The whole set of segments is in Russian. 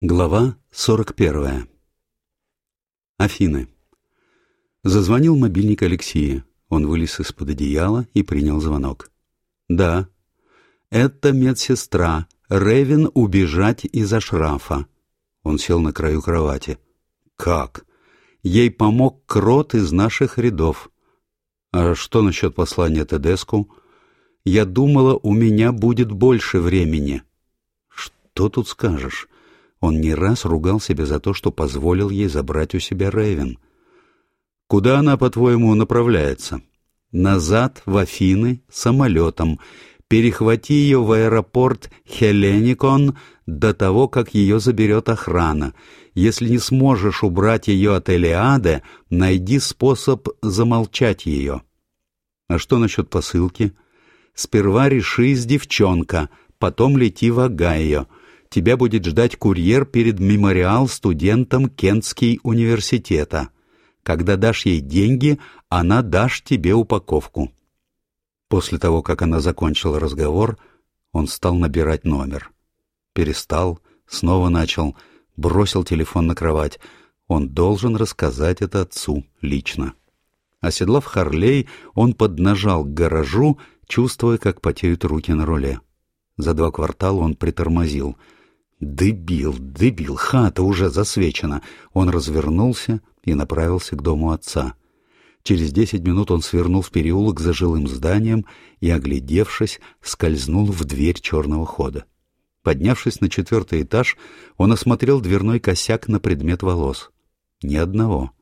Глава 41. Афины. Зазвонил мобильник Алексея. Он вылез из-под одеяла и принял звонок. «Да. Это медсестра. Ревен убежать из-за шрафа». Он сел на краю кровати. «Как? Ей помог крот из наших рядов. А что насчет послания Тедеску? Я думала, у меня будет больше времени». «Что тут скажешь?» Он не раз ругал себя за то, что позволил ей забрать у себя Рейвен. «Куда она, по-твоему, направляется?» «Назад, в Афины, самолетом. Перехвати ее в аэропорт Хеленикон до того, как ее заберет охрана. Если не сможешь убрать ее от Элиады, найди способ замолчать ее». «А что насчет посылки?» «Сперва решись, девчонка, потом лети в Огайо» тебя будет ждать курьер перед мемориал студентам Кентский университета. Когда дашь ей деньги, она дашь тебе упаковку. После того, как она закончила разговор, он стал набирать номер. Перестал, снова начал, бросил телефон на кровать. Он должен рассказать это отцу лично. Оседлав Харлей, он поднажал к гаражу, чувствуя, как потеют руки на руле. За два квартала он притормозил — Дебил, дебил, хата уже засвечена. Он развернулся и направился к дому отца. Через десять минут он свернул в переулок за жилым зданием и, оглядевшись, скользнул в дверь черного хода. Поднявшись на четвертый этаж, он осмотрел дверной косяк на предмет волос. Ни одного.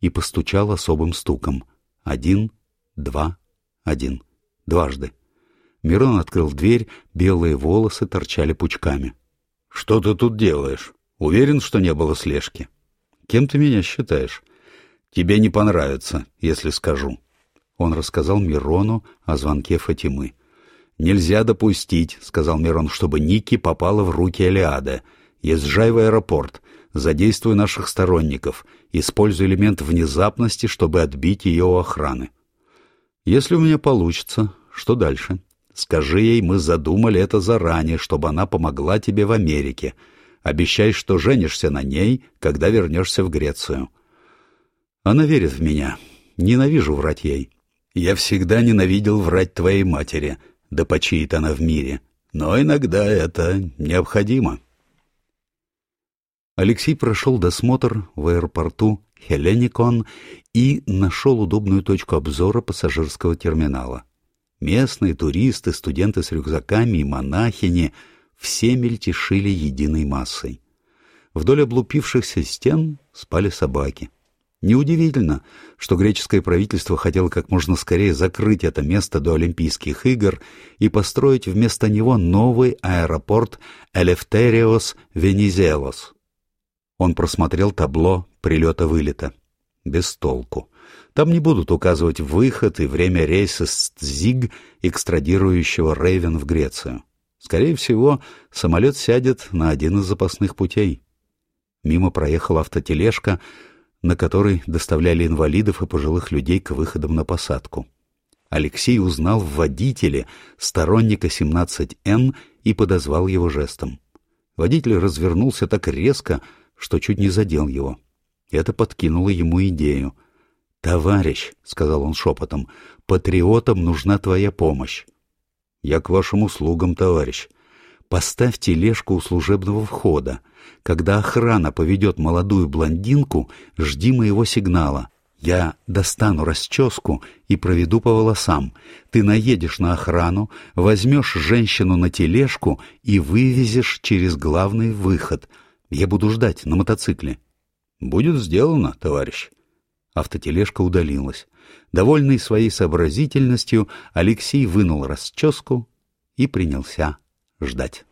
И постучал особым стуком. Один, два, один. Дважды. Мирон открыл дверь, белые волосы торчали пучками. «Что ты тут делаешь? Уверен, что не было слежки?» «Кем ты меня считаешь?» «Тебе не понравится, если скажу». Он рассказал Мирону о звонке Фатимы. «Нельзя допустить», — сказал Мирон, — «чтобы Ники попала в руки Элиады. Езжай в аэропорт, задействуй наших сторонников, используй элемент внезапности, чтобы отбить ее у охраны». «Если у меня получится, что дальше?» Скажи ей, мы задумали это заранее, чтобы она помогла тебе в Америке. Обещай, что женишься на ней, когда вернешься в Грецию. Она верит в меня. Ненавижу врать ей. Я всегда ненавидел врать твоей матери, да почиет она в мире. Но иногда это необходимо. Алексей прошел досмотр в аэропорту Хеленикон и нашел удобную точку обзора пассажирского терминала. Местные туристы, студенты с рюкзаками и монахини все мельтешили единой массой. Вдоль облупившихся стен спали собаки. Неудивительно, что греческое правительство хотело как можно скорее закрыть это место до Олимпийских игр и построить вместо него новый аэропорт Элефтериос Венизелос. Он просмотрел табло прилета-вылета. Без толку. Там не будут указывать выход и время рейса с ЗИГ, экстрадирующего Рейвен в Грецию. Скорее всего, самолет сядет на один из запасных путей. Мимо проехала автотележка, на которой доставляли инвалидов и пожилых людей к выходам на посадку. Алексей узнал в водителе сторонника 17Н и подозвал его жестом. Водитель развернулся так резко, что чуть не задел его. Это подкинуло ему идею. «Товарищ», — сказал он шепотом, — «патриотам нужна твоя помощь». «Я к вашим услугам, товарищ. Поставь тележку у служебного входа. Когда охрана поведет молодую блондинку, жди моего сигнала. Я достану расческу и проведу по волосам. Ты наедешь на охрану, возьмешь женщину на тележку и вывезешь через главный выход. Я буду ждать на мотоцикле». «Будет сделано, товарищ». Автотележка удалилась. Довольный своей сообразительностью, Алексей вынул расческу и принялся ждать.